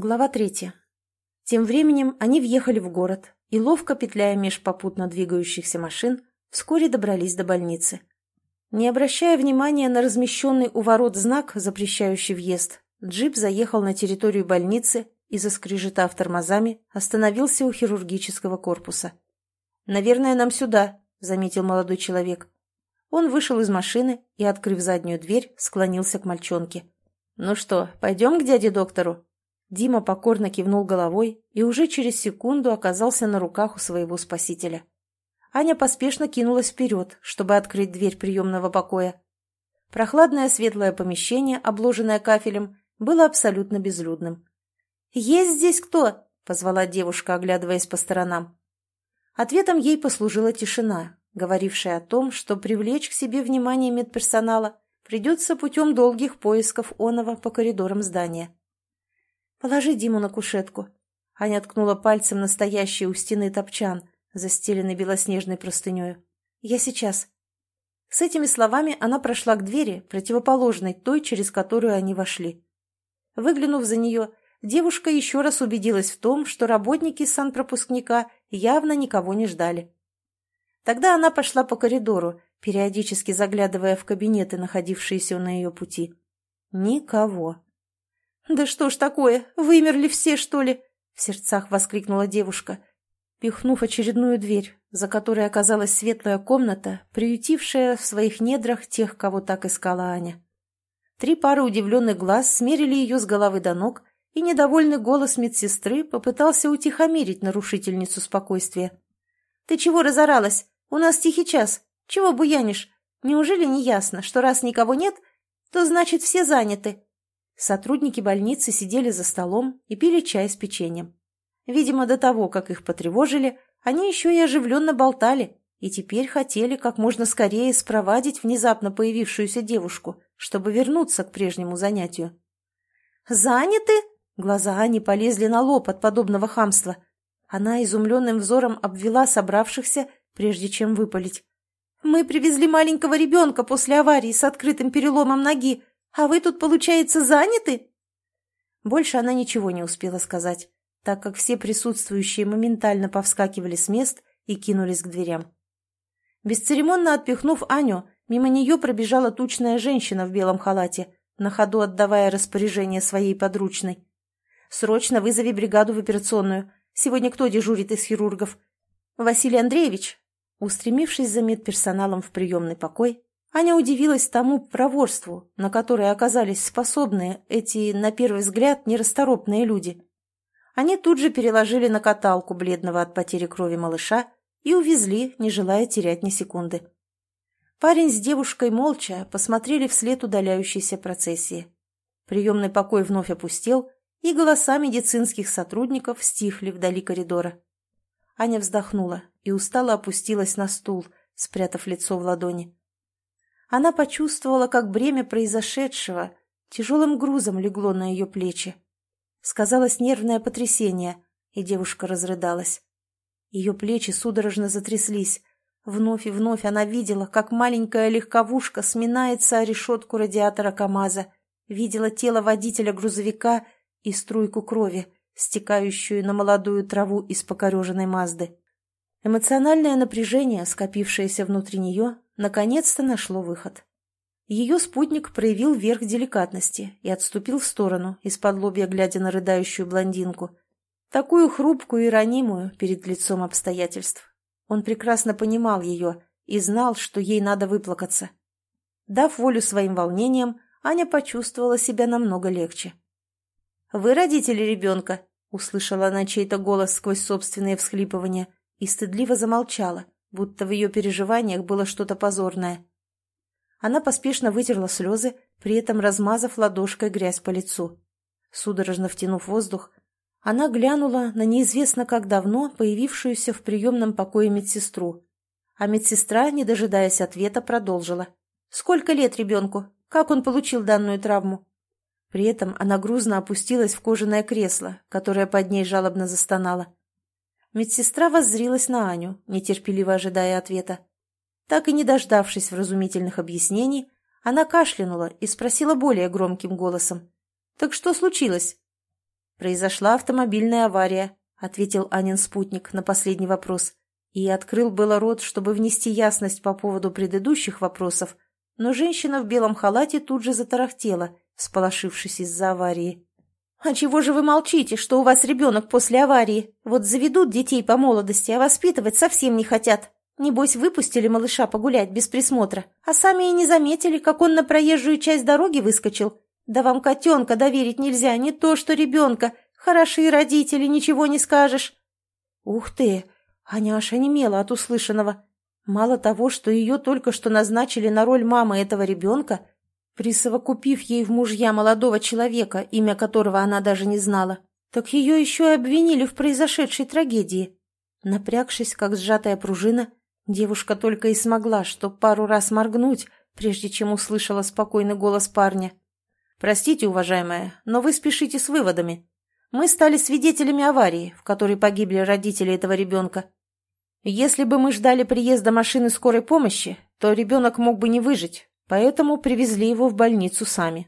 Глава третья. Тем временем они въехали в город и, ловко петляя меж попутно двигающихся машин, вскоре добрались до больницы. Не обращая внимания на размещенный у ворот знак, запрещающий въезд, джип заехал на территорию больницы и, заскрежетав тормозами, остановился у хирургического корпуса. «Наверное, нам сюда», — заметил молодой человек. Он вышел из машины и, открыв заднюю дверь, склонился к мальчонке. «Ну что, пойдем к дяде доктору?» Дима покорно кивнул головой и уже через секунду оказался на руках у своего спасителя. Аня поспешно кинулась вперед, чтобы открыть дверь приемного покоя. Прохладное светлое помещение, обложенное кафелем, было абсолютно безлюдным. «Есть здесь кто?» — позвала девушка, оглядываясь по сторонам. Ответом ей послужила тишина, говорившая о том, что привлечь к себе внимание медперсонала придется путем долгих поисков оного по коридорам здания. «Положи Диму на кушетку». Аня ткнула пальцем настоящий у стены топчан, застеленный белоснежной простынею. «Я сейчас». С этими словами она прошла к двери, противоположной той, через которую они вошли. Выглянув за нее, девушка еще раз убедилась в том, что работники санпропускника явно никого не ждали. Тогда она пошла по коридору, периодически заглядывая в кабинеты, находившиеся на ее пути. Никого. «Да что ж такое? Вымерли все, что ли?» — в сердцах воскликнула девушка, пихнув очередную дверь, за которой оказалась светлая комната, приютившая в своих недрах тех, кого так искала Аня. Три пары удивленных глаз смерили ее с головы до ног, и недовольный голос медсестры попытался утихомирить нарушительницу спокойствия. «Ты чего разоралась? У нас тихий час. Чего буянишь? Неужели не ясно, что раз никого нет, то значит все заняты?» Сотрудники больницы сидели за столом и пили чай с печеньем. Видимо, до того, как их потревожили, они еще и оживленно болтали и теперь хотели как можно скорее спровадить внезапно появившуюся девушку, чтобы вернуться к прежнему занятию. «Заняты?» Глаза Ани полезли на лоб от подобного хамства. Она изумленным взором обвела собравшихся, прежде чем выпалить. «Мы привезли маленького ребенка после аварии с открытым переломом ноги. А вы тут, получается, заняты?» Больше она ничего не успела сказать, так как все присутствующие моментально повскакивали с мест и кинулись к дверям. Бесцеремонно отпихнув Аню, мимо нее пробежала тучная женщина в белом халате, на ходу отдавая распоряжение своей подручной. «Срочно вызови бригаду в операционную. Сегодня кто дежурит из хирургов?» «Василий Андреевич?» Устремившись за медперсоналом в приемный покой, Аня удивилась тому проворству, на которое оказались способны эти, на первый взгляд, нерасторопные люди. Они тут же переложили на каталку бледного от потери крови малыша и увезли, не желая терять ни секунды. Парень с девушкой молча посмотрели вслед удаляющейся процессии. Приемный покой вновь опустел, и голоса медицинских сотрудников стихли вдали коридора. Аня вздохнула и устало опустилась на стул, спрятав лицо в ладони. Она почувствовала, как бремя произошедшего тяжелым грузом легло на ее плечи. Сказалось нервное потрясение, и девушка разрыдалась. Ее плечи судорожно затряслись. Вновь и вновь она видела, как маленькая легковушка сминается о решетку радиатора КамАЗа, видела тело водителя грузовика и струйку крови, стекающую на молодую траву из покореженной Мазды. Эмоциональное напряжение, скопившееся внутри нее, наконец-то нашло выход. Ее спутник проявил верх деликатности и отступил в сторону, из-под лобья глядя на рыдающую блондинку. Такую хрупкую и ранимую перед лицом обстоятельств. Он прекрасно понимал ее и знал, что ей надо выплакаться. Дав волю своим волнениям, Аня почувствовала себя намного легче. «Вы родители ребенка?» — услышала она чей-то голос сквозь собственные всхлипывания и стыдливо замолчала, будто в ее переживаниях было что-то позорное. Она поспешно вытерла слезы, при этом размазав ладошкой грязь по лицу. Судорожно втянув воздух, она глянула на неизвестно как давно появившуюся в приемном покое медсестру. А медсестра, не дожидаясь ответа, продолжила. «Сколько лет ребенку? Как он получил данную травму?» При этом она грузно опустилась в кожаное кресло, которое под ней жалобно застонало. Медсестра воззрилась на Аню, нетерпеливо ожидая ответа. Так и не дождавшись вразумительных объяснений, она кашлянула и спросила более громким голосом. «Так что случилось?» произошла автомобильная авария», — ответил Анин спутник на последний вопрос. И открыл было рот, чтобы внести ясность по поводу предыдущих вопросов, но женщина в белом халате тут же затарахтела, сполошившись из-за аварии. «А чего же вы молчите, что у вас ребенок после аварии? Вот заведут детей по молодости, а воспитывать совсем не хотят. Небось, выпустили малыша погулять без присмотра, а сами и не заметили, как он на проезжую часть дороги выскочил. Да вам котенка доверить нельзя, не то что ребенка. Хорошие родители, ничего не скажешь». «Ух ты!» Аня аж онемела от услышанного. Мало того, что ее только что назначили на роль мамы этого ребенка, присовокупив ей в мужья молодого человека, имя которого она даже не знала, так ее еще и обвинили в произошедшей трагедии. Напрягшись, как сжатая пружина, девушка только и смогла, что пару раз моргнуть, прежде чем услышала спокойный голос парня. «Простите, уважаемая, но вы спешите с выводами. Мы стали свидетелями аварии, в которой погибли родители этого ребенка. Если бы мы ждали приезда машины скорой помощи, то ребенок мог бы не выжить, поэтому привезли его в больницу сами.